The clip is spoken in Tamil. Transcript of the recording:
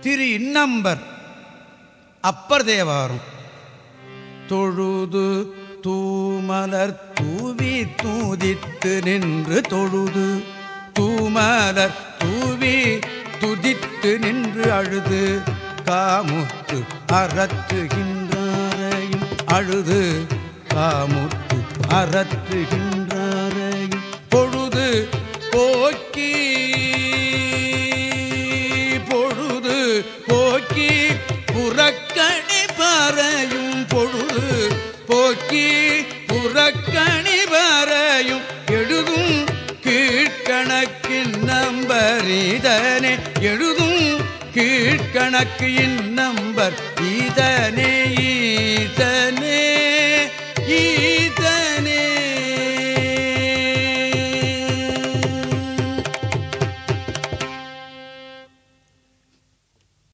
திரு இன்னம்பர் அப்பர் தேவாரம் தொழுது தூமலர் தூவி தூதித்து நின்று தொழுது. தூமலர் தூவி துதித்து நின்று அழுது. காமுத்து அறற்றுகின்றாரையும் அழுது. காமுத்து அறற்றுகின்றாரையும் பொழுது போக்கி பாறையும் போக்கி புறக்கணி பாறையும் எழுதும் கீழ்கணக்கின் நம்பர் இதனே எழுதும் கீழ்கணக்கு நம்பர் இதனே